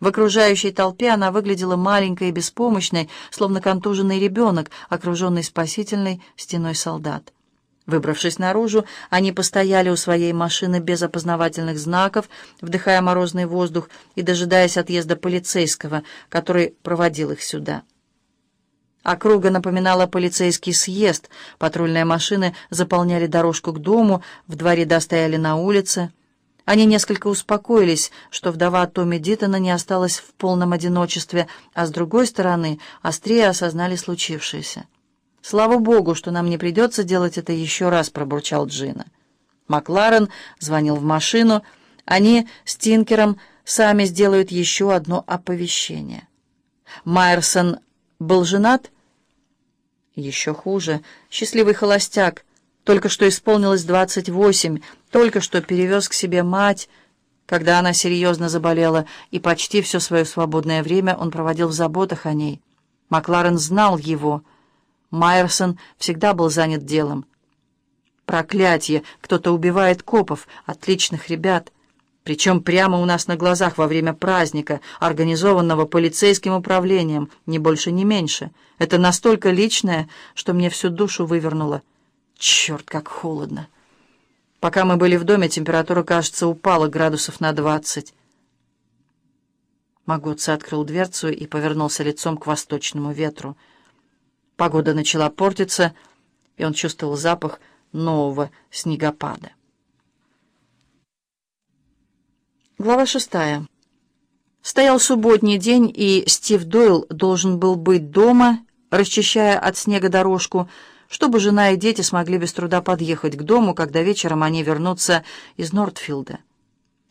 В окружающей толпе она выглядела маленькой и беспомощной, словно контуженный ребенок, окруженный спасительной стеной солдат. Выбравшись наружу, они постояли у своей машины без опознавательных знаков, вдыхая морозный воздух и дожидаясь отъезда полицейского, который проводил их сюда. Округа напоминала полицейский съезд, патрульные машины заполняли дорожку к дому, в дворе достояли на улице. Они несколько успокоились, что вдова Томми Диттона не осталась в полном одиночестве, а с другой стороны острее осознали случившееся. «Слава Богу, что нам не придется делать это еще раз», — пробурчал Джина. Макларен звонил в машину. Они с Тинкером сами сделают еще одно оповещение. Майерсон был женат? Еще хуже. Счастливый холостяк. Только что исполнилось двадцать восемь, только что перевез к себе мать, когда она серьезно заболела, и почти все свое свободное время он проводил в заботах о ней. Макларен знал его — Майерсон всегда был занят делом. Проклятье! Кто-то убивает копов, отличных ребят. Причем прямо у нас на глазах во время праздника, организованного полицейским управлением, ни больше, ни меньше. Это настолько личное, что мне всю душу вывернуло. Черт, как холодно! Пока мы были в доме, температура, кажется, упала градусов на двадцать. Магоца открыл дверцу и повернулся лицом к восточному ветру. Погода начала портиться, и он чувствовал запах нового снегопада. Глава шестая. Стоял субботний день, и Стив Дойл должен был быть дома, расчищая от снега дорожку, чтобы жена и дети смогли без труда подъехать к дому, когда вечером они вернутся из Нортфилда.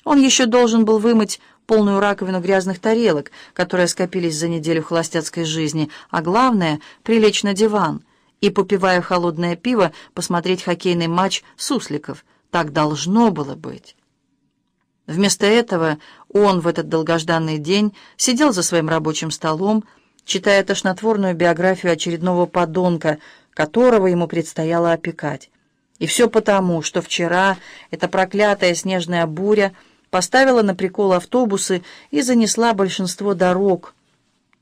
Он еще должен был вымыть полную раковину грязных тарелок, которые скопились за неделю холостяцкой жизни, а главное — прилечь на диван и, попивая холодное пиво, посмотреть хоккейный матч сусликов. Так должно было быть. Вместо этого он в этот долгожданный день сидел за своим рабочим столом, читая тошнотворную биографию очередного подонка, которого ему предстояло опекать. И все потому, что вчера эта проклятая снежная буря — поставила на прикол автобусы и занесла большинство дорог.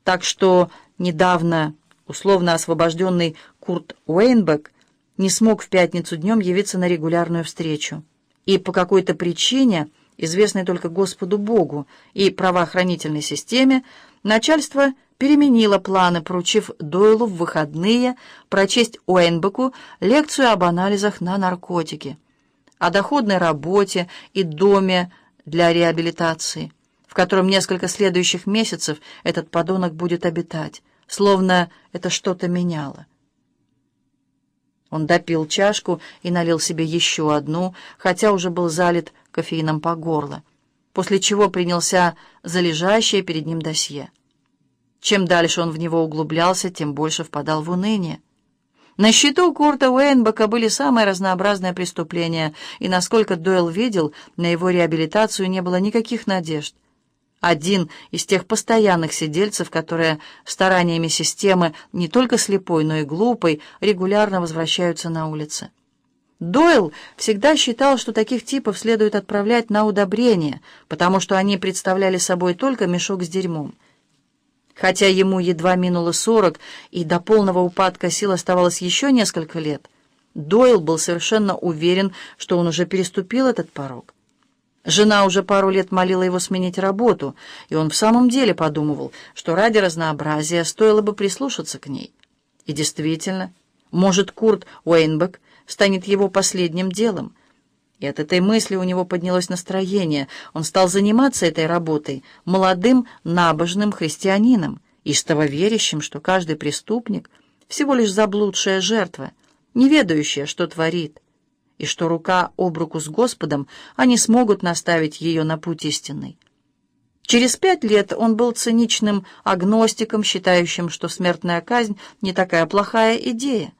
Так что недавно условно освобожденный Курт Уэйнбек не смог в пятницу днем явиться на регулярную встречу. И по какой-то причине, известной только Господу Богу и правоохранительной системе, начальство переменило планы, поручив Дойлу в выходные прочесть Уэйнбеку лекцию об анализах на наркотики, о доходной работе и доме, для реабилитации, в котором несколько следующих месяцев этот подонок будет обитать, словно это что-то меняло. Он допил чашку и налил себе еще одну, хотя уже был залит кофеином по горло, после чего принялся за лежащее перед ним досье. Чем дальше он в него углублялся, тем больше впадал в уныние. На счету Курта Уэйнбека были самые разнообразные преступления, и, насколько Дойл видел, на его реабилитацию не было никаких надежд. Один из тех постоянных сидельцев, которые стараниями системы не только слепой, но и глупой регулярно возвращаются на улицы. Дойл всегда считал, что таких типов следует отправлять на удобрение, потому что они представляли собой только мешок с дерьмом. Хотя ему едва минуло сорок, и до полного упадка сил оставалось еще несколько лет, Дойл был совершенно уверен, что он уже переступил этот порог. Жена уже пару лет молила его сменить работу, и он в самом деле подумывал, что ради разнообразия стоило бы прислушаться к ней. И действительно, может, Курт Уэйнбек станет его последним делом — и от этой мысли у него поднялось настроение. Он стал заниматься этой работой молодым, набожным христианином, истово верящим, что каждый преступник — всего лишь заблудшая жертва, не ведающая, что творит, и что рука об руку с Господом они смогут наставить ее на путь истинный. Через пять лет он был циничным агностиком, считающим, что смертная казнь не такая плохая идея.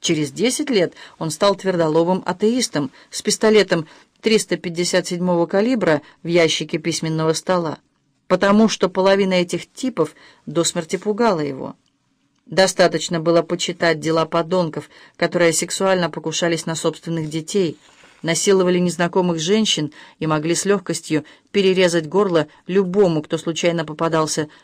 Через 10 лет он стал твердолобым атеистом с пистолетом 357-го калибра в ящике письменного стола, потому что половина этих типов до смерти пугала его. Достаточно было почитать дела подонков, которые сексуально покушались на собственных детей, насиловали незнакомых женщин и могли с легкостью перерезать горло любому, кто случайно попадался